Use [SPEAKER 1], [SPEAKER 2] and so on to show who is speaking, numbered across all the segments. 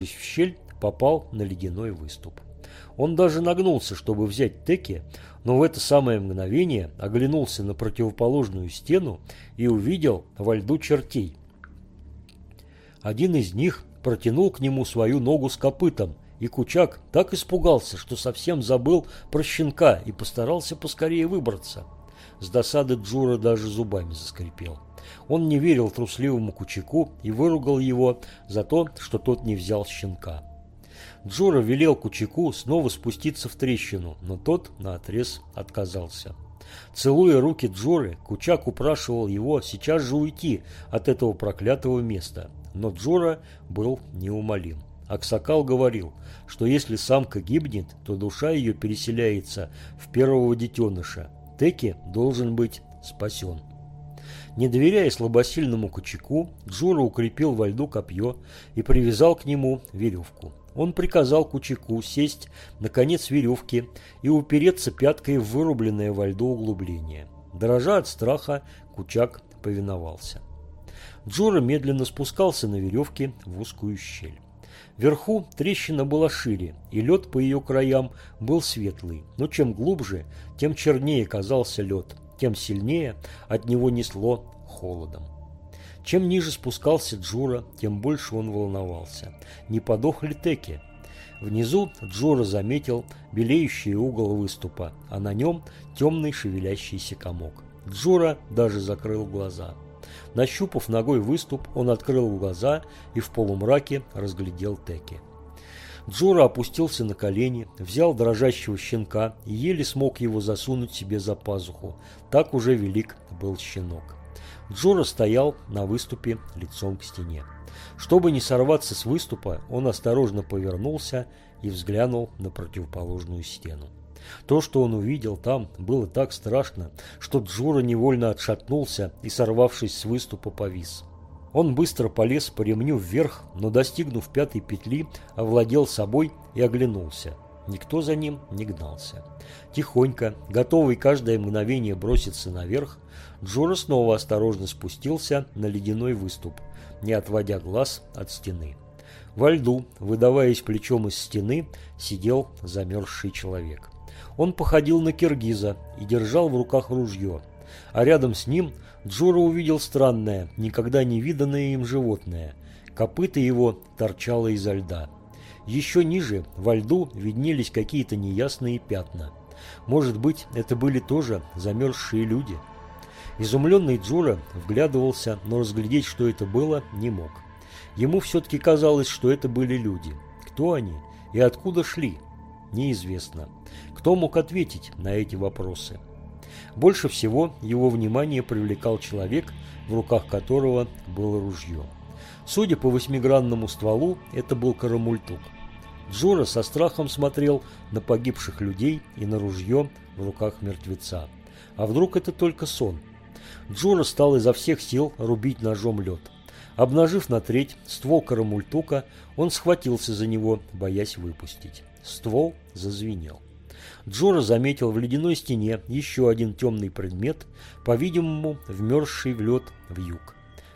[SPEAKER 1] в щель, попал на ледяной выступ. Он даже нагнулся, чтобы взять теки, но в это самое мгновение оглянулся на противоположную стену и увидел во льду чертей. Один из них протянул к нему свою ногу с копытом, и Кучак так испугался, что совсем забыл про щенка и постарался поскорее выбраться. С досады Джура даже зубами заскрипел. Он не верил трусливому Кучаку и выругал его за то, что тот не взял щенка. Джура велел Кучаку снова спуститься в трещину, но тот наотрез отказался. Целуя руки Джоры, Кучак упрашивал его сейчас же уйти от этого проклятого места. Но Джора был неумолим. Аксакал говорил, что если самка гибнет, то душа ее переселяется в первого детеныша. Теки должен быть спасен. Не доверяя слабосильному Кучаку, Джура укрепил во льду копье и привязал к нему веревку. Он приказал Кучаку сесть на конец веревки и упереться пяткой в вырубленное во льду углубление. Дрожа от страха, Кучак повиновался. Джура медленно спускался на веревке в узкую щель. Вверху трещина была шире, и лед по ее краям был светлый, но чем глубже, тем чернее казался лед, тем сильнее от него несло холодом. Чем ниже спускался Джура, тем больше он волновался. Не подох ли Теки? Внизу Джура заметил белеющий угол выступа, а на нем темный шевелящийся комок. Джура даже закрыл глаза. Нащупав ногой выступ, он открыл глаза и в полумраке разглядел Теки. Джура опустился на колени, взял дрожащего щенка и еле смог его засунуть себе за пазуху. Так уже велик был щенок. Джура стоял на выступе лицом к стене. Чтобы не сорваться с выступа, он осторожно повернулся и взглянул на противоположную стену. То, что он увидел там, было так страшно, что Джура невольно отшатнулся и, сорвавшись с выступа, повис. Он быстро полез по ремню вверх, но, достигнув пятой петли, овладел собой и оглянулся. Никто за ним не гнался. Тихонько, готовый каждое мгновение броситься наверх, Джора снова осторожно спустился на ледяной выступ, не отводя глаз от стены. Во льду, выдаваясь плечом из стены, сидел замерзший человек. Он походил на киргиза и держал в руках ружье, а рядом с ним Джора увидел странное, никогда не виданное им животное. Копыта его торчало изо льда. Еще ниже, во льду, виднелись какие-то неясные пятна. Может быть, это были тоже замерзшие люди. Изумленный Джура вглядывался, но разглядеть, что это было, не мог. Ему все-таки казалось, что это были люди. Кто они и откуда шли? Неизвестно. Кто мог ответить на эти вопросы? Больше всего его внимание привлекал человек, в руках которого было ружье. Судя по восьмигранному стволу, это был Карамультук. Джора со страхом смотрел на погибших людей и на ружье в руках мертвеца. А вдруг это только сон? Джора стал изо всех сил рубить ножом лед. Обнажив на треть ствол карамультука, он схватился за него, боясь выпустить. Ствол зазвенел. Джора заметил в ледяной стене еще один темный предмет, по-видимому, вмерзший в лед в юг.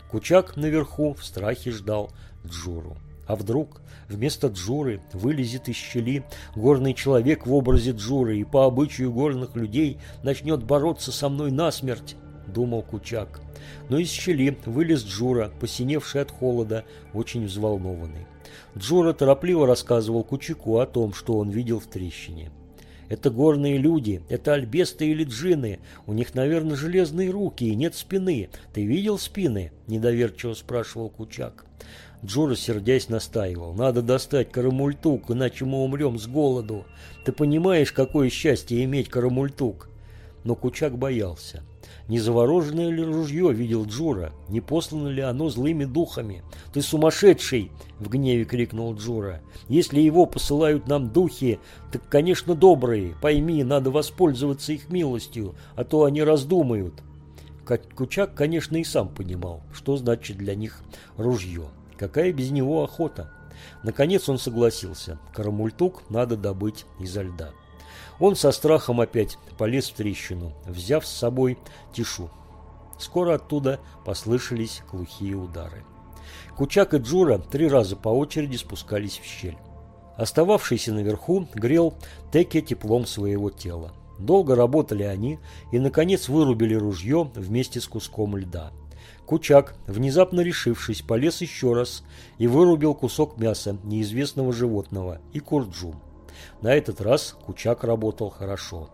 [SPEAKER 1] Кучак наверху в страхе ждал Джору. А вдруг вместо Джуры вылезет из щели горный человек в образе Джуры и по обычаю горных людей начнет бороться со мной насмерть? Думал Кучак. Но из щели вылез Джура, посиневший от холода, очень взволнованный. Джура торопливо рассказывал Кучаку о том, что он видел в трещине. Это горные люди, это альбесты или джины. У них, наверное, железные руки и нет спины. Ты видел спины?» – недоверчиво спрашивал Кучак. Джора, сердясь, настаивал. «Надо достать карамультук, иначе мы умрем с голоду. Ты понимаешь, какое счастье иметь карамультук?» Но Кучак боялся. Не завороженное ли ружье видел Джура? Не послано ли оно злыми духами? «Ты сумасшедший!» — в гневе крикнул Джура. «Если его посылают нам духи, так, конечно, добрые. Пойми, надо воспользоваться их милостью, а то они раздумают». Кучак, конечно, и сам понимал, что значит для них ружье. Какая без него охота? Наконец он согласился. Карамультук надо добыть изо льда. Он со страхом опять полез в трещину, взяв с собой тишу. Скоро оттуда послышались глухие удары. Кучак и Джура три раза по очереди спускались в щель. Остававшийся наверху грел Теке теплом своего тела. Долго работали они и, наконец, вырубили ружье вместе с куском льда. Кучак, внезапно решившись, полез еще раз и вырубил кусок мяса неизвестного животного и курджум. На этот раз Кучак работал хорошо.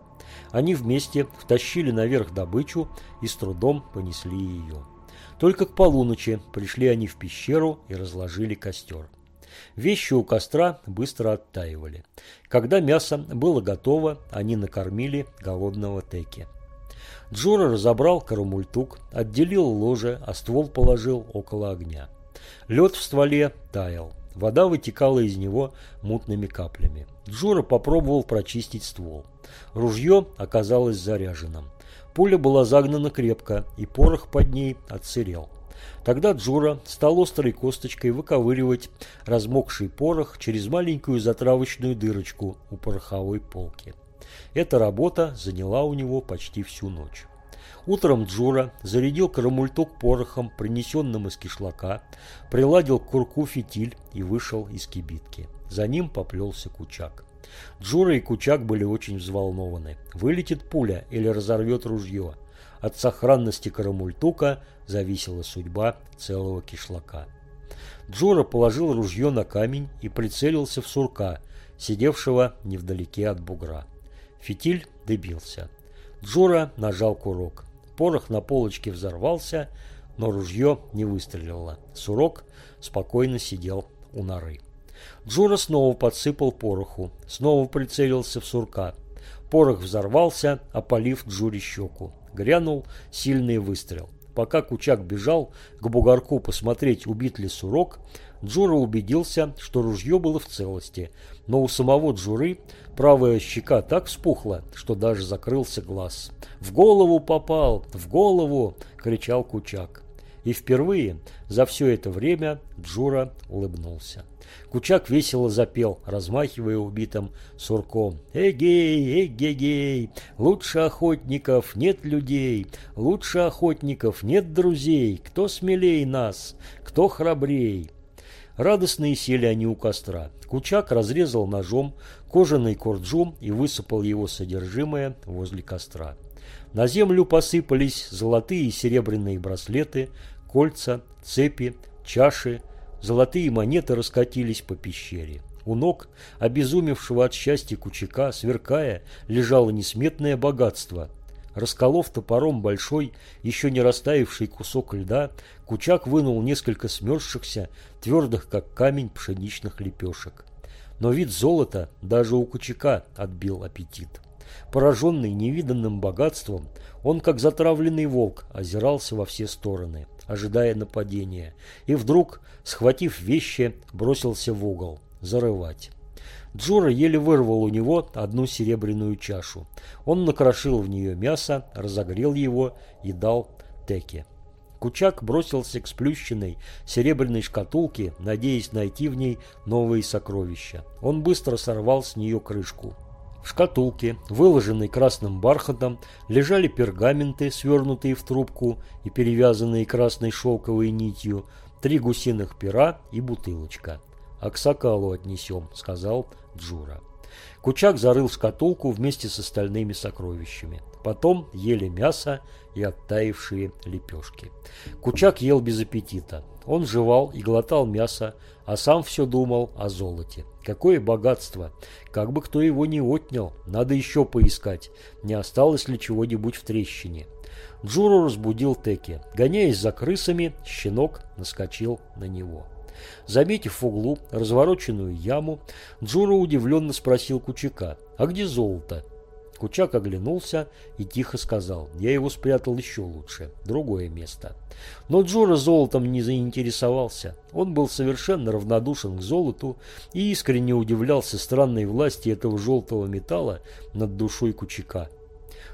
[SPEAKER 1] Они вместе втащили наверх добычу и с трудом понесли ее. Только к полуночи пришли они в пещеру и разложили костер. Вещи у костра быстро оттаивали. Когда мясо было готово, они накормили голодного Теки. Джура разобрал карамультук, отделил ложе, а ствол положил около огня. Лед в стволе таял. Вода вытекала из него мутными каплями. Джура попробовал прочистить ствол. Ружье оказалось заряженным. Пуля была загнана крепко, и порох под ней отсырел. Тогда Джура стал острой косточкой выковыривать размокший порох через маленькую затравочную дырочку у пороховой полки. Эта работа заняла у него почти всю ночь. Утром Джура зарядил карамультук порохом, принесенным из кишлака, приладил к курку фитиль и вышел из кибитки. За ним поплелся Кучак. Джура и Кучак были очень взволнованы. Вылетит пуля или разорвет ружье. От сохранности карамультука зависела судьба целого кишлака. Джура положил ружье на камень и прицелился в сурка, сидевшего невдалеке от бугра. Фитиль добился. Джура нажал курок. Порох на полочке взорвался, но ружье не выстрелило. Сурок спокойно сидел у норы. Джура снова подсыпал пороху, снова прицелился в сурка. Порох взорвался, опалив Джуре щеку. Грянул сильный выстрел. Пока Кучак бежал к бугорку посмотреть, убит ли Сурок, Джура убедился, что ружье было в целости, но у самого Джуры правая щека так вспухла, что даже закрылся глаз. «В голову попал! В голову!» – кричал Кучак. И впервые за все это время Джура улыбнулся. Кучак весело запел, размахивая убитым сурком. «Эгей, эгегей, лучше охотников нет людей, лучше охотников нет друзей, кто смелей нас, кто храбрей». Радостные сели они у костра. Кучак разрезал ножом кожаный корджум и высыпал его содержимое возле костра. На землю посыпались золотые и серебряные браслеты, кольца, цепи, чаши, Золотые монеты раскатились по пещере. У ног, обезумевшего от счастья Кучака, сверкая, лежало несметное богатство. Расколов топором большой, еще не растаявший кусок льда, Кучак вынул несколько смерзшихся, твердых как камень пшеничных лепешек. Но вид золота даже у Кучака отбил аппетит. Пораженный невиданным богатством, он, как затравленный волк, озирался во все стороны ожидая нападения, и вдруг, схватив вещи, бросился в угол, зарывать. Джура еле вырвал у него одну серебряную чашу. Он накрошил в нее мясо, разогрел его и дал Теке. Кучак бросился к сплющенной серебряной шкатулке, надеясь найти в ней новые сокровища. Он быстро сорвал с нее крышку. В шкатулке, выложенной красным бархатом, лежали пергаменты, свернутые в трубку и перевязанные красной шелковой нитью, три гусиных пера и бутылочка. «А к сокалу отнесем», — сказал Джура. Кучак зарыл шкатулку вместе с остальными сокровищами. Потом ели мясо и оттаившие лепешки. Кучак ел без аппетита. Он жевал и глотал мясо, а сам все думал о золоте. Какое богатство! Как бы кто его не отнял, надо еще поискать, не осталось ли чего-нибудь в трещине. Джуру разбудил Теки. Гоняясь за крысами, щенок наскочил на него. Заметив в углу развороченную яму, Джура удивленно спросил Кучака, «А где золото?» Кучак оглянулся и тихо сказал, я его спрятал еще лучше, другое место. Но Джора золотом не заинтересовался. Он был совершенно равнодушен к золоту и искренне удивлялся странной власти этого желтого металла над душой Кучака.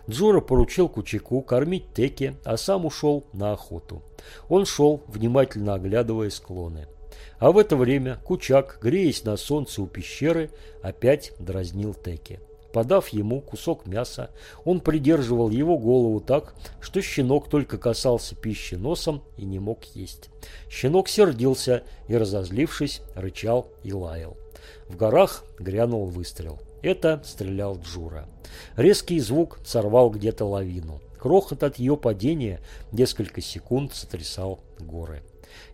[SPEAKER 1] Джора поручил Кучаку кормить Теке, а сам ушел на охоту. Он шел, внимательно оглядывая склоны. А в это время Кучак, греясь на солнце у пещеры, опять дразнил Теке. Подав ему кусок мяса, он придерживал его голову так, что щенок только касался пищи носом и не мог есть. Щенок сердился и, разозлившись, рычал и лаял. В горах грянул выстрел. Это стрелял Джура. Резкий звук сорвал где-то лавину. Крохот от ее падения несколько секунд сотрясал горы.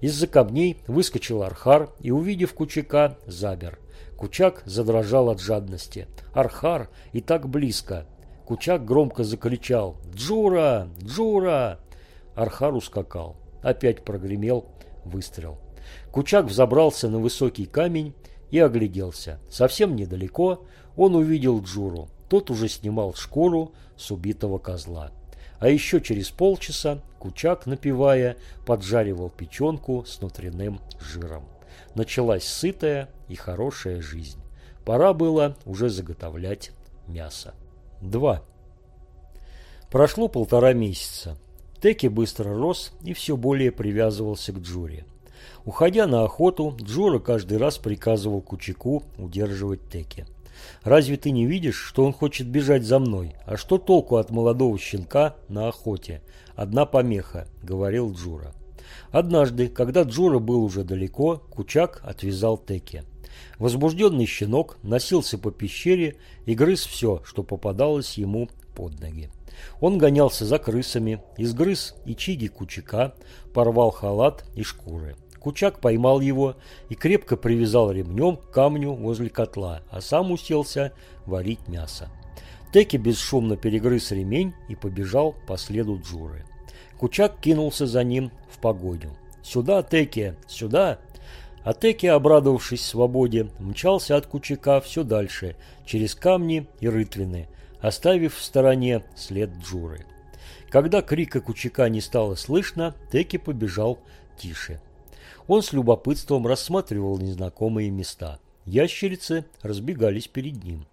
[SPEAKER 1] Из-за камней выскочил Архар и, увидев Кучака, замер. Кучак задрожал от жадности. Архар и так близко. Кучак громко закричал «Джура! Джура!» Архар ускакал. Опять прогремел выстрел. Кучак взобрался на высокий камень и огляделся. Совсем недалеко он увидел Джуру. Тот уже снимал шкуру с убитого козла. А еще через полчаса Кучак, напивая, поджаривал печенку с внутренним жиром. Началась сытая и хорошая жизнь. Пора было уже заготовлять мясо. 2. Прошло полтора месяца. Теки быстро рос и все более привязывался к Джуре. Уходя на охоту, Джура каждый раз приказывал Кучаку удерживать Теки. «Разве ты не видишь, что он хочет бежать за мной? А что толку от молодого щенка на охоте? Одна помеха», — говорил Джура. Однажды, когда Джура был уже далеко, Кучак отвязал Теки. Возбужденный щенок носился по пещере и грыз все, что попадалось ему под ноги. Он гонялся за крысами, изгрыз и чиги Кучака, порвал халат и шкуры. Кучак поймал его и крепко привязал ремнем к камню возле котла, а сам уселся варить мясо. Теки бесшумно перегрыз ремень и побежал по следу Джуры. Кучак кинулся за ним в погоню. «Сюда, Теки, сюда!» А Теки, обрадовавшись свободе, мчался от Кучака все дальше, через камни и рытвины, оставив в стороне след Джуры. Когда крика Кучака не стало слышно, Теки побежал тише. Он с любопытством рассматривал незнакомые места. Ящерицы разбегались перед ним.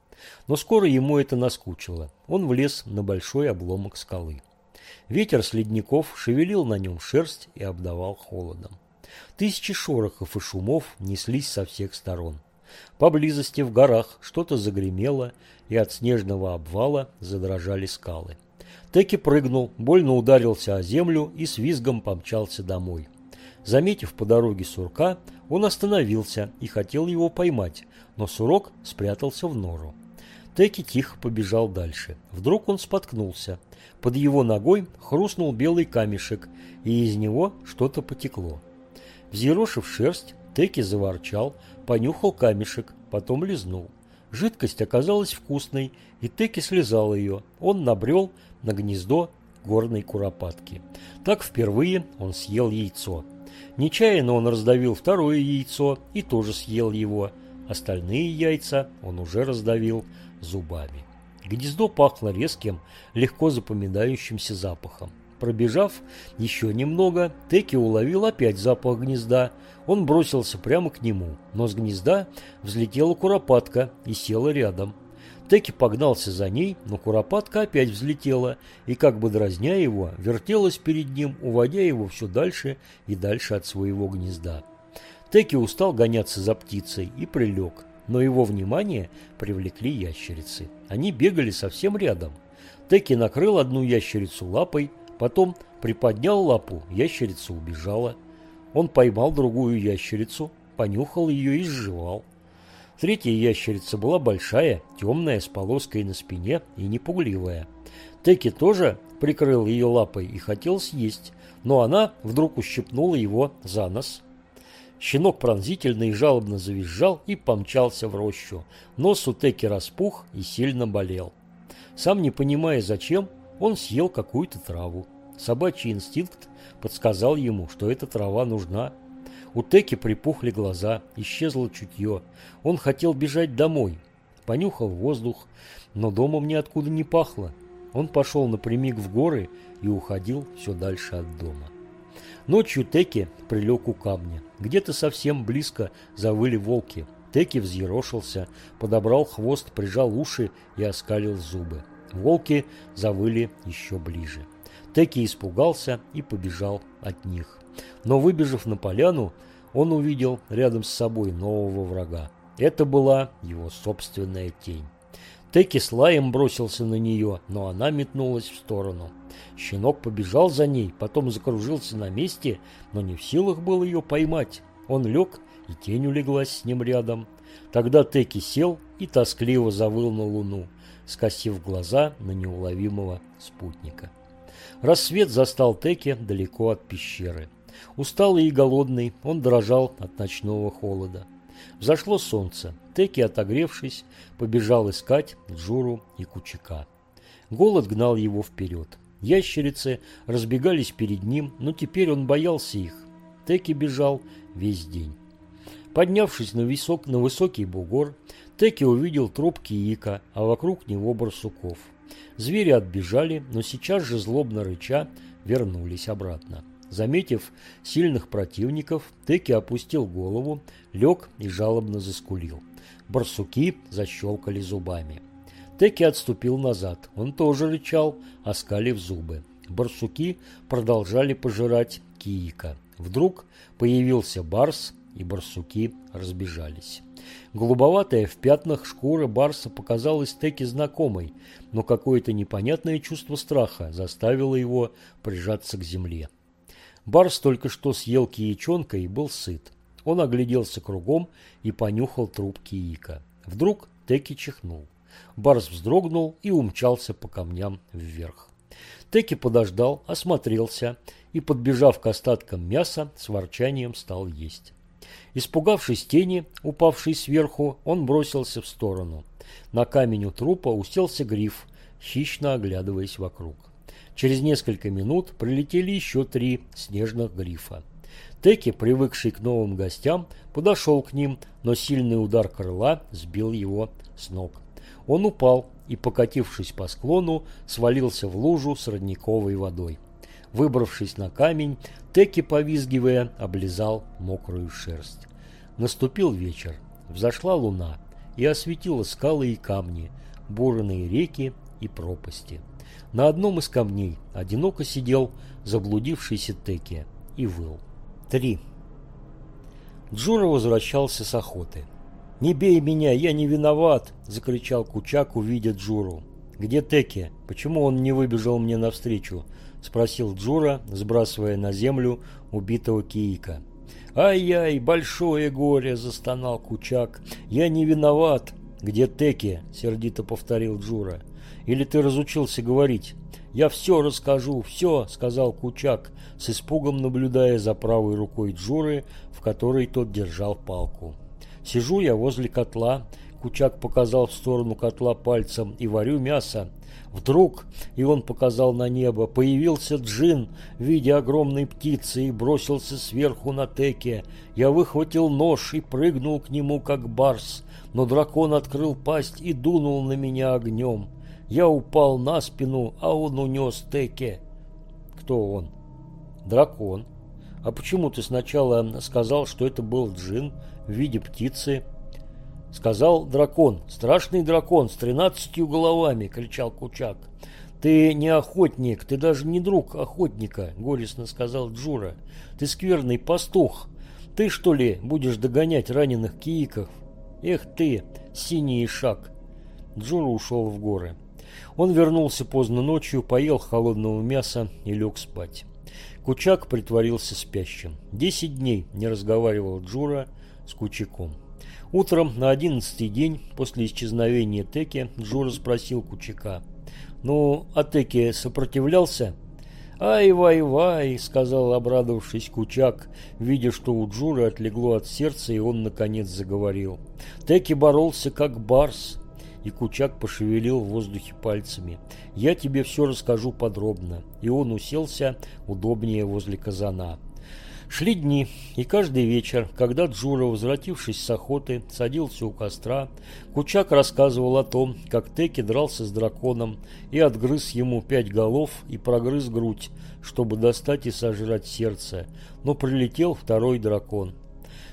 [SPEAKER 1] Но скоро ему это наскучило. Он влез на большой обломок скалы. Ветер с ледников шевелил на нем шерсть и обдавал холодом. Тысячи шорохов и шумов неслись со всех сторон. Поблизости в горах что-то загремело, и от снежного обвала задрожали скалы. Теки прыгнул, больно ударился о землю и с визгом помчался домой. Заметив по дороге сурка, он остановился и хотел его поймать, но сурок спрятался в нору. Теки тихо побежал дальше. Вдруг он споткнулся. Под его ногой хрустнул белый камешек, и из него что-то потекло. Взъерошив шерсть, Теки заворчал, понюхал камешек, потом лизнул. Жидкость оказалась вкусной, и Теки слезал ее. Он набрел на гнездо горной куропатки. Так впервые он съел яйцо. Нечаянно он раздавил второе яйцо и тоже съел его. Остальные яйца он уже раздавил зубами. Гнездо пахло резким, легко запоминающимся запахом. Пробежав еще немного, Теки уловил опять запах гнезда. Он бросился прямо к нему, но с гнезда взлетела куропатка и села рядом. Теки погнался за ней, но куропатка опять взлетела и, как бы дразня его, вертелась перед ним, уводя его все дальше и дальше от своего гнезда. Теки устал гоняться за птицей и прилег, но его внимание привлекли ящерицы. Они бегали совсем рядом. Теки накрыл одну ящерицу лапой, Потом приподнял лапу, ящерица убежала. Он поймал другую ящерицу, понюхал ее и сживал. Третья ящерица была большая, темная, с полоской на спине и непугливая. Теки тоже прикрыл ее лапой и хотел съесть, но она вдруг ущипнула его за нос. Щенок пронзительно и жалобно завизжал и помчался в рощу. Нос у Теки распух и сильно болел. Сам не понимая зачем, он съел какую-то траву. Собачий инстинкт подсказал ему, что эта трава нужна. У Теки припухли глаза, исчезло чутье. Он хотел бежать домой. Понюхал воздух, но домом ниоткуда не пахло. Он пошел напрямик в горы и уходил все дальше от дома. Ночью Теки прилег у камня. Где-то совсем близко завыли волки. Теки взъерошился, подобрал хвост, прижал уши и оскалил зубы. Волки завыли еще ближе. Теки испугался и побежал от них. Но выбежав на поляну, он увидел рядом с собой нового врага. Это была его собственная тень. Теки с лаем бросился на нее, но она метнулась в сторону. Щенок побежал за ней, потом закружился на месте, но не в силах был ее поймать. Он лег, и тень улеглась с ним рядом. Тогда Теки сел и тоскливо завыл на луну, скосив глаза на неуловимого спутника. Рассвет застал Теки далеко от пещеры. Усталый и голодный, он дрожал от ночного холода. Взошло солнце. Теки, отогревшись, побежал искать Джуру и Кучака. Голод гнал его вперед. Ящерицы разбегались перед ним, но теперь он боялся их. Теки бежал весь день. Поднявшись на, высок, на высокий бугор, Теки увидел труп Киика, а вокруг него барсуков. Звери отбежали, но сейчас же злобно рыча вернулись обратно. Заметив сильных противников, Теки опустил голову, лег и жалобно заскулил. Барсуки защелкали зубами. Теки отступил назад. Он тоже рычал, оскалив зубы. Барсуки продолжали пожирать Киика. Вдруг появился барс, и барсуки разбежались. Голубоватая в пятнах шкура барса показалась Теки знакомой, но какое-то непонятное чувство страха заставило его прижаться к земле. Барс только что съел киячонка и был сыт. Он огляделся кругом и понюхал труп киика. Вдруг Теки чихнул. Барс вздрогнул и умчался по камням вверх. Теки подождал, осмотрелся и, подбежав к остаткам мяса, с ворчанием стал есть. Испугавшись тени, упавшей сверху, он бросился в сторону. На камень у трупа уселся гриф, хищно оглядываясь вокруг. Через несколько минут прилетели еще три снежных грифа. Теки, привыкший к новым гостям, подошел к ним, но сильный удар крыла сбил его с ног. Он упал и, покатившись по склону, свалился в лужу с родниковой водой. Выбравшись на камень, Теки, повизгивая, облизал мокрую шерсть. Наступил вечер. Взошла луна и осветила скалы и камни, бурные реки и пропасти. На одном из камней одиноко сидел заблудившийся Теки и выл. 3. Джура возвращался с охоты. «Не бей меня, я не виноват!» – закричал Кучак, увидя Джуру. «Где Теки? Почему он не выбежал мне навстречу?» – спросил Джура, сбрасывая на землю убитого Киика. «Ай-яй, большое горе!» – застонал Кучак. «Я не виноват!» «Где Теки?» – сердито повторил Джура. Или ты разучился говорить? Я все расскажу, все, сказал Кучак, с испугом наблюдая за правой рукой Джуры, в которой тот держал палку. Сижу я возле котла, Кучак показал в сторону котла пальцем, и варю мясо. Вдруг, и он показал на небо, появился джин в виде огромной птицы и бросился сверху на теке. Я выхватил нож и прыгнул к нему, как барс, но дракон открыл пасть и дунул на меня огнем. Я упал на спину, а он унес Теке. Кто он? Дракон. А почему ты сначала сказал, что это был джин в виде птицы? Сказал дракон. Страшный дракон с тринадцатью головами, кричал Кучак. «Ты не охотник, ты даже не друг охотника», — горестно сказал Джура. «Ты скверный пастух. Ты, что ли, будешь догонять раненых кииков? Эх ты, синий шаг!» Джура ушел в горы. Он вернулся поздно ночью, поел холодного мяса и лег спать. Кучак притворился спящим. Десять дней не разговаривал Джура с Кучаком. Утром на одиннадцатый день после исчезновения Теки Джура спросил Кучака. «Ну, а Теки сопротивлялся?» «Ай-вай-вай!» — сказал, обрадовавшись Кучак, видя, что у Джура отлегло от сердца, и он, наконец, заговорил. Теки боролся, как барс, и Кучак пошевелил в воздухе пальцами. «Я тебе все расскажу подробно». И он уселся удобнее возле казана. Шли дни, и каждый вечер, когда Джура, возвратившись с охоты, садился у костра, Кучак рассказывал о том, как Теки дрался с драконом и отгрыз ему пять голов и прогрыз грудь, чтобы достать и сожрать сердце, но прилетел второй дракон.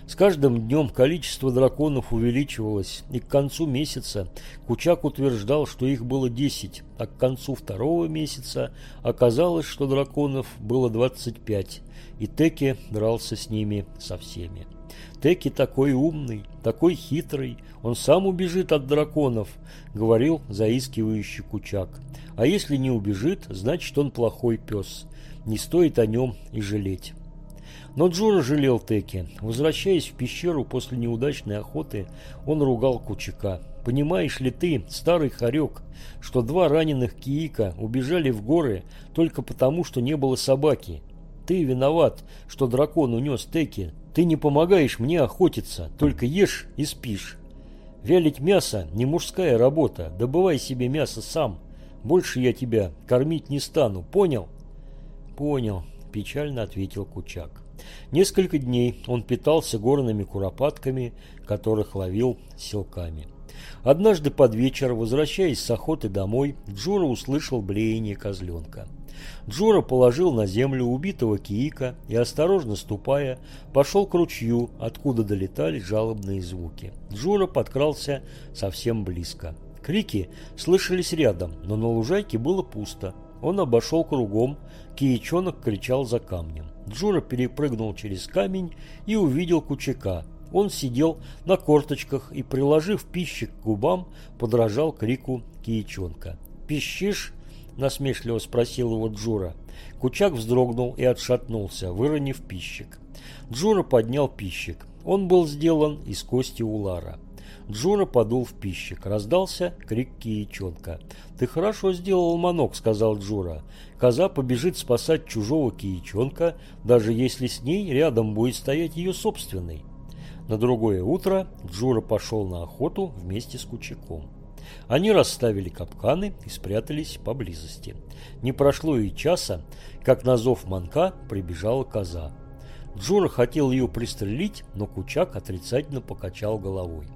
[SPEAKER 1] С каждым днем количество драконов увеличивалось, и к концу месяца Кучак утверждал, что их было 10, а к концу второго месяца оказалось, что драконов было 25, и Теки дрался с ними со всеми. Теки такой умный, такой хитрый, он сам убежит от драконов, говорил заискивающий Кучак. А если не убежит, значит он плохой пес. Не стоит о нем и жалеть. Но Джура жалел Теки. Возвращаясь в пещеру после неудачной охоты, он ругал Кучака. «Понимаешь ли ты, старый хорек, что два раненых киика убежали в горы только потому, что не было собаки? Ты виноват, что дракон унес Теки. Ты не помогаешь мне охотиться, только ешь и спишь. Вялить мясо – не мужская работа, добывай себе мясо сам. Больше я тебя кормить не стану, понял?» «Понял», – печально ответил Кучак. Несколько дней он питался горными куропатками, которых ловил силками. Однажды под вечер, возвращаясь с охоты домой, Джура услышал блеяние козленка. Джура положил на землю убитого киика и, осторожно ступая, пошел к ручью, откуда долетали жалобные звуки. Джура подкрался совсем близко. Крики слышались рядом, но на лужайке было пусто. Он обошел кругом, киячонок кричал за камнем. Джура перепрыгнул через камень и увидел Кучака. Он сидел на корточках и, приложив пищик к губам, подражал крику киячонка. «Пищишь?» – насмешливо спросил его Джура. Кучак вздрогнул и отшатнулся, выронив пищик. Джура поднял пищик. Он был сделан из кости улара. Джура подул в пищик. Раздался крик киячонка. «Ты хорошо сделал, Манок», — сказал Джура. «Коза побежит спасать чужого киячонка, даже если с ней рядом будет стоять ее собственный». На другое утро Джура пошел на охоту вместе с Кучаком. Они расставили капканы и спрятались поблизости. Не прошло и часа, как на зов манка прибежала коза. Джура хотел ее пристрелить, но Кучак отрицательно покачал головой.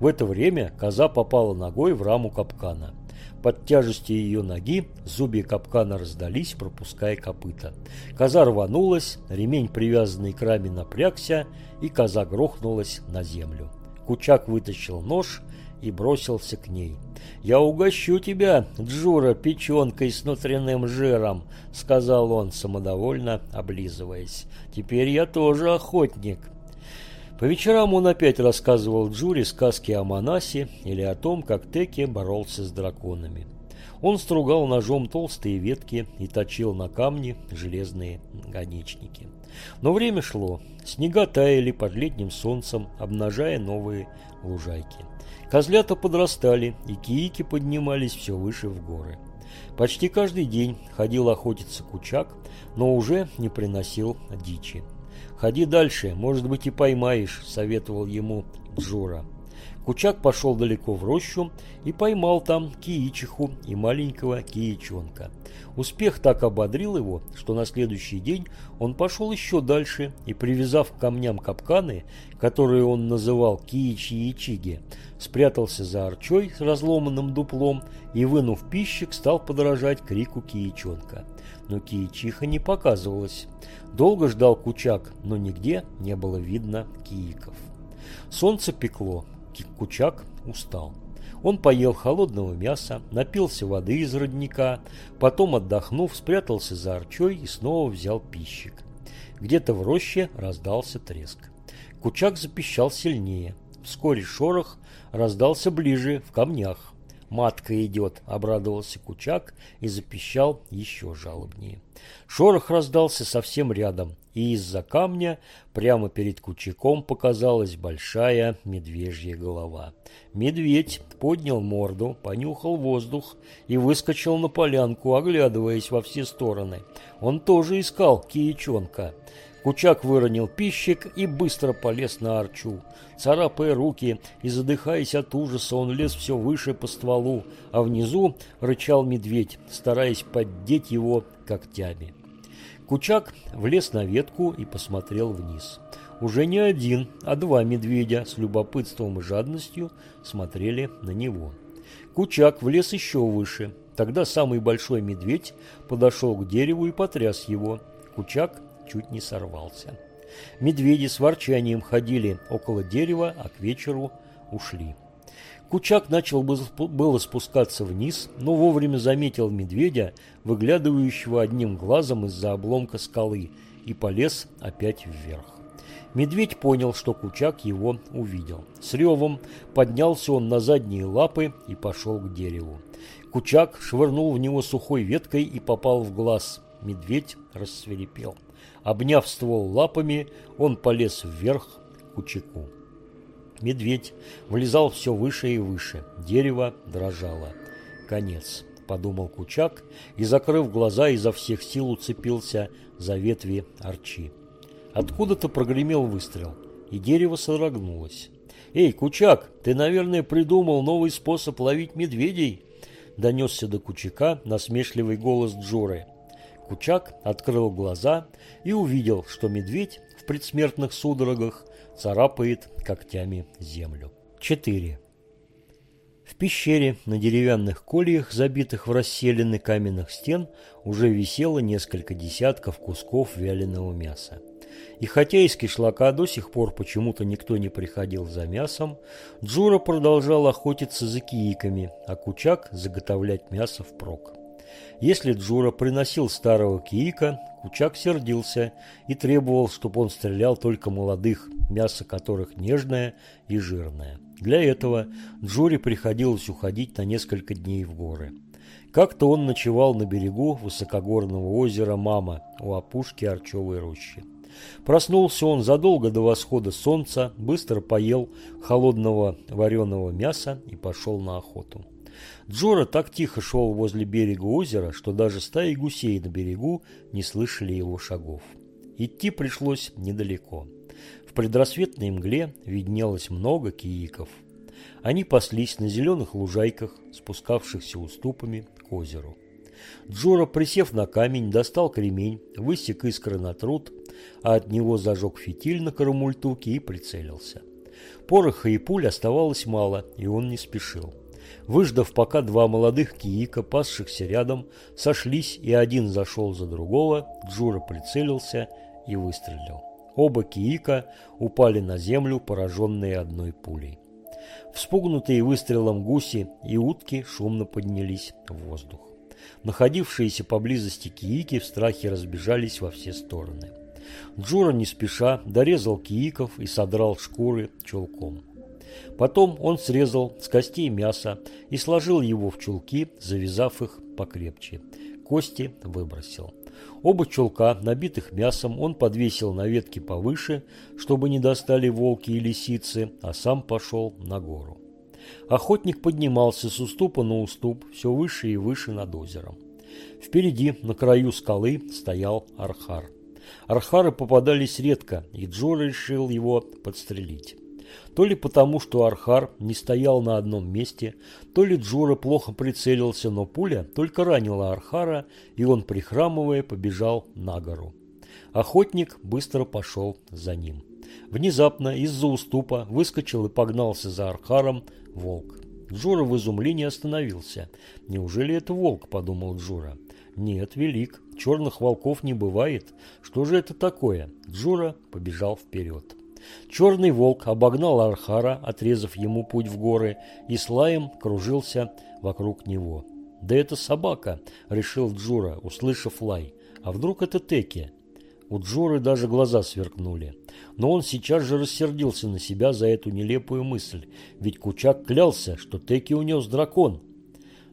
[SPEAKER 1] В это время коза попала ногой в раму капкана. Под тяжестью ее ноги зубья капкана раздались, пропуская копыта. Коза рванулась, ремень, привязанный к раме, напрягся, и коза грохнулась на землю. Кучак вытащил нож и бросился к ней. «Я угощу тебя, Джура, печенкой с внутренним жиром», — сказал он, самодовольно облизываясь. «Теперь я тоже охотник». По вечерам он опять рассказывал Джуре сказки о Манасе или о том, как Теке боролся с драконами. Он стругал ножом толстые ветки и точил на камни железные гонечники. Но время шло. Снега таяли под летним солнцем, обнажая новые лужайки. Козлята подрастали, и киики поднимались все выше в горы. Почти каждый день ходил охотиться Кучак, но уже не приносил дичи. «Ходи дальше, может быть и поймаешь», — советовал ему Джура. Кучак пошел далеко в рощу и поймал там киичиху и маленького киичонка. Успех так ободрил его, что на следующий день он пошел еще дальше и, привязав к камням капканы, которые он называл киичьи ячиги, спрятался за арчой с разломанным дуплом и, вынув пищик, стал подражать крику киичонка. Но киичиха не показывалась. Долго ждал Кучак, но нигде не было видно кииков. Солнце пекло, Кучак устал. Он поел холодного мяса, напился воды из родника, потом, отдохнув, спрятался за арчой и снова взял пищик. Где-то в роще раздался треск. Кучак запищал сильнее. Вскоре шорох раздался ближе, в камнях. «Матка идет», — обрадовался Кучак и запищал еще жалобнее. Шорох раздался совсем рядом, и из-за камня прямо перед Кучаком показалась большая медвежья голова. Медведь поднял морду, понюхал воздух и выскочил на полянку, оглядываясь во все стороны. Он тоже искал киячонка. Кучак выронил пищик и быстро полез на арчу. Царапая руки и задыхаясь от ужаса, он лез все выше по стволу, а внизу рычал медведь, стараясь поддеть его когтями. Кучак влез на ветку и посмотрел вниз. Уже не один, а два медведя с любопытством и жадностью смотрели на него. Кучак влез еще выше. Тогда самый большой медведь подошел к дереву и потряс его. Кучак чуть не сорвался. Медведи с ворчанием ходили около дерева, а к вечеру ушли. Кучак начал было спускаться вниз, но вовремя заметил медведя, выглядывающего одним глазом из-за обломка скалы, и полез опять вверх. Медведь понял, что Кучак его увидел. С ревом поднялся он на задние лапы и пошел к дереву. Кучак швырнул в него сухой веткой и попал в глаз. Медведь рассверепел. Обняв ствол лапами, он полез вверх к Кучаку. Медведь влезал все выше и выше. Дерево дрожало. Конец, подумал Кучак и, закрыв глаза, изо всех сил уцепился за ветви арчи. Откуда-то прогремел выстрел, и дерево содрогнулось. «Эй, Кучак, ты, наверное, придумал новый способ ловить медведей?» Донесся до Кучака насмешливый голос Джоры. Кучак открыл глаза и увидел, что медведь в предсмертных судорогах царапает когтями землю. 4. В пещере на деревянных кольях, забитых в расселены каменных стен, уже висело несколько десятков кусков вяленого мяса. И хотя из кишлака до сих пор почему-то никто не приходил за мясом, Джура продолжал охотиться за кииками, а Кучак заготовлять мясо впрок. Если Джура приносил старого киика, Кучак сердился и требовал, чтобы он стрелял только молодых, мясо которых нежное и жирное. Для этого Джуре приходилось уходить на несколько дней в горы. Как-то он ночевал на берегу высокогорного озера Мама у опушки Арчевой рощи. Проснулся он задолго до восхода солнца, быстро поел холодного вареного мяса и пошел на охоту. Джора так тихо шел возле берега озера, что даже стаи гусей на берегу не слышали его шагов. Идти пришлось недалеко. В предрассветной мгле виднелось много кииков. Они паслись на зеленых лужайках, спускавшихся уступами к озеру. Джора, присев на камень, достал кремень, высек искры на труд, а от него зажег фитиль на карамультуке и прицелился. Пороха и пуль оставалось мало, и он не спешил. Выждав, пока два молодых киика, пасшихся рядом, сошлись, и один зашел за другого, Джура прицелился и выстрелил. Оба киика упали на землю, пораженные одной пулей. Вспугнутые выстрелом гуси и утки шумно поднялись в воздух. Находившиеся поблизости киики в страхе разбежались во все стороны. Джура не спеша дорезал кииков и содрал шкуры чулком. Потом он срезал с костей мясо и сложил его в чулки, завязав их покрепче. Кости выбросил. Оба чулка, набитых мясом, он подвесил на ветке повыше, чтобы не достали волки и лисицы, а сам пошел на гору. Охотник поднимался с уступа на уступ, все выше и выше над озером. Впереди, на краю скалы, стоял Архар. Архары попадались редко, и Джо решил его подстрелить. То ли потому, что Архар не стоял на одном месте, то ли Джура плохо прицелился, но пуля только ранила Архара, и он, прихрамывая, побежал на гору. Охотник быстро пошел за ним. Внезапно из-за уступа выскочил и погнался за Архаром волк. Джура в изумлении остановился. «Неужели это волк?» – подумал Джура. «Нет, велик. Черных волков не бывает. Что же это такое?» Джура побежал вперед. Черный волк обогнал Архара, отрезав ему путь в горы, и с лаем кружился вокруг него. «Да это собака!» – решил Джура, услышав лай. «А вдруг это Теки?» У Джуры даже глаза сверкнули. Но он сейчас же рассердился на себя за эту нелепую мысль, ведь Кучак клялся, что Теки унес дракон –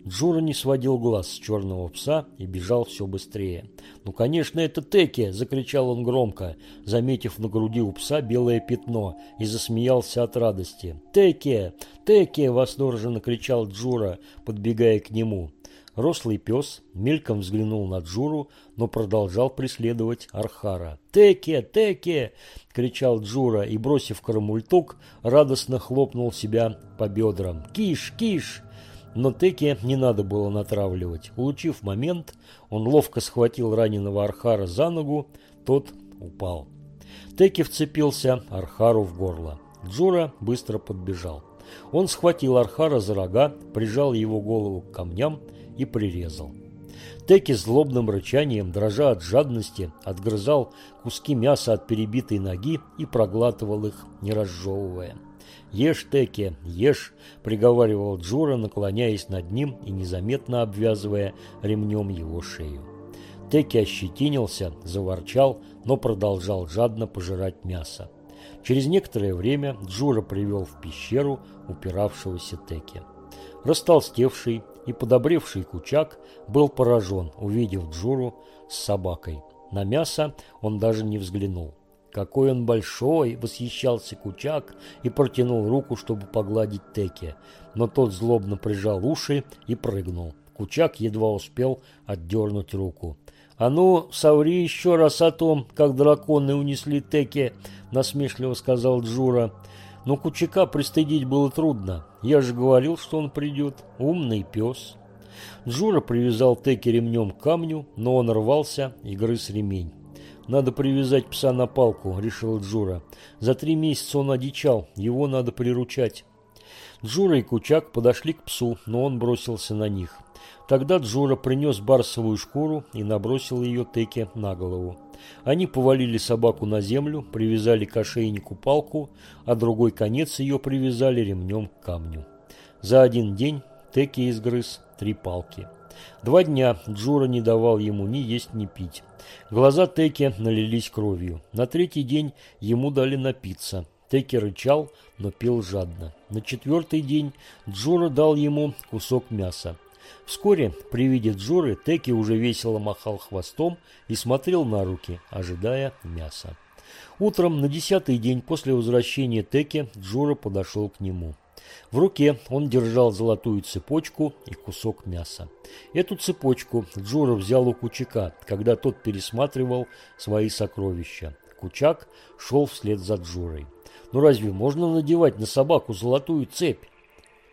[SPEAKER 1] Джура не сводил глаз с черного пса и бежал все быстрее. «Ну, конечно, это Теки!» – закричал он громко, заметив на груди у пса белое пятно, и засмеялся от радости. «Теки! Теки!» – восторженно кричал Джура, подбегая к нему. Рослый пес мельком взглянул на Джуру, но продолжал преследовать Архара. «Теке! Теке!» – кричал Джура и, бросив карамультук, радостно хлопнул себя по бедрам. «Киш! Киш!» Но Теке не надо было натравливать. Улучив момент, он ловко схватил раненого Архара за ногу, тот упал. Теки вцепился Архару в горло. Джура быстро подбежал. Он схватил Архара за рога, прижал его голову к камням и прирезал. Теки злобным рычанием, дрожа от жадности, отгрызал куски мяса от перебитой ноги и проглатывал их, не разжевывая. «Ешь, Теки, ешь!» – приговаривал Джура, наклоняясь над ним и незаметно обвязывая ремнем его шею. Теки ощетинился, заворчал, но продолжал жадно пожирать мясо. Через некоторое время Джура привел в пещеру упиравшегося Теки. Растолстевший и подобревший Кучак был поражен, увидев Джуру с собакой. На мясо он даже не взглянул. «Какой он большой!» – восхищался Кучак и протянул руку, чтобы погладить Теки, но тот злобно прижал уши и прыгнул. Кучак едва успел отдернуть руку. «А ну, соври еще раз о том, как драконы унесли Теки», – насмешливо сказал Джура. Но Кучака пристыдить было трудно. Я же говорил, что он придет. Умный пес. Джура привязал Теки ремнем к камню, но он рвался и грыз ремень. «Надо привязать пса на палку», — решил Джура. «За три месяца он одичал, его надо приручать». Джура и Кучак подошли к псу, но он бросился на них. Тогда Джура принес барсовую шкуру и набросил ее Теке на голову. Они повалили собаку на землю, привязали к ошейнику палку, а другой конец ее привязали ремнем к камню. За один день Теки изгрыз три палки. Два дня Джура не давал ему ни есть, ни пить. Глаза Теки налились кровью. На третий день ему дали напиться. Теки рычал, но пил жадно. На четвертый день Джура дал ему кусок мяса. Вскоре при виде Джуры Теки уже весело махал хвостом и смотрел на руки, ожидая мяса. Утром на десятый день после возвращения Теки Джура подошел к нему. В руке он держал золотую цепочку и кусок мяса. Эту цепочку Джура взял у Кучака, когда тот пересматривал свои сокровища. Кучак шел вслед за Джурой. «Ну разве можно надевать на собаку золотую цепь?»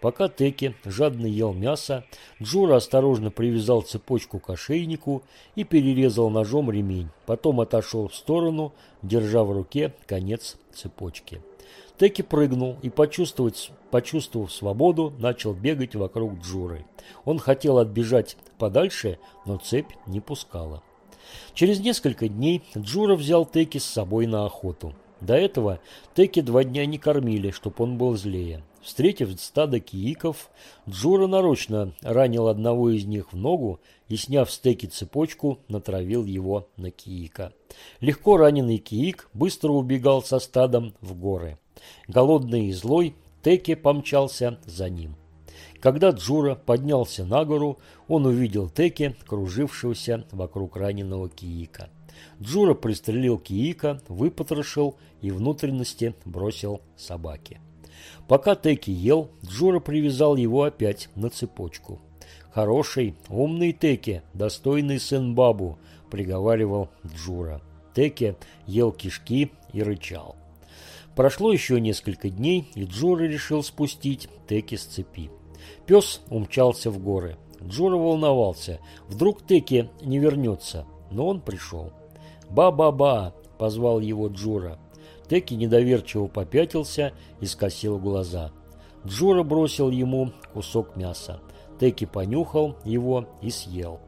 [SPEAKER 1] Пока Теки жадно ел мясо, Джура осторожно привязал цепочку к ошейнику и перерезал ножом ремень. Потом отошел в сторону, держа в руке конец цепочки. Теки прыгнул и, почувствовав, почувствовав свободу, начал бегать вокруг Джуры. Он хотел отбежать подальше, но цепь не пускала. Через несколько дней Джура взял Теки с собой на охоту. До этого Теки два дня не кормили, чтобы он был злее. Встретив стадо кииков, Джура нарочно ранил одного из них в ногу и, сняв с Теки цепочку, натравил его на киика. Легко раненый киик быстро убегал со стадом в горы. Голодный и злой, Теки помчался за ним. Когда Джура поднялся на гору, он увидел Теки, кружившегося вокруг раненого киика. Джура пристрелил киика, выпотрошил и внутренности бросил собаке. Пока Теки ел, Джура привязал его опять на цепочку. «Хороший, умный Теки, достойный сын Бабу», – приговаривал Джура. Теки ел кишки и рычал. Прошло еще несколько дней, и Джура решил спустить Теки с цепи. Пес умчался в горы. Джура волновался. Вдруг Теки не вернется, но он пришел. «Ба-ба-ба!» – позвал его Джура. Теки недоверчиво попятился и скосил глаза. Джура бросил ему кусок мяса. Теки понюхал его и съел.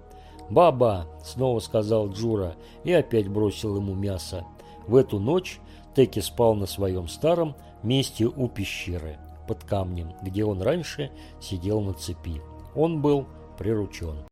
[SPEAKER 1] «Баба!» – снова сказал Джура и опять бросил ему мясо. В эту ночь Теки спал на своем старом месте у пещеры, под камнем, где он раньше сидел на цепи. Он был приручен.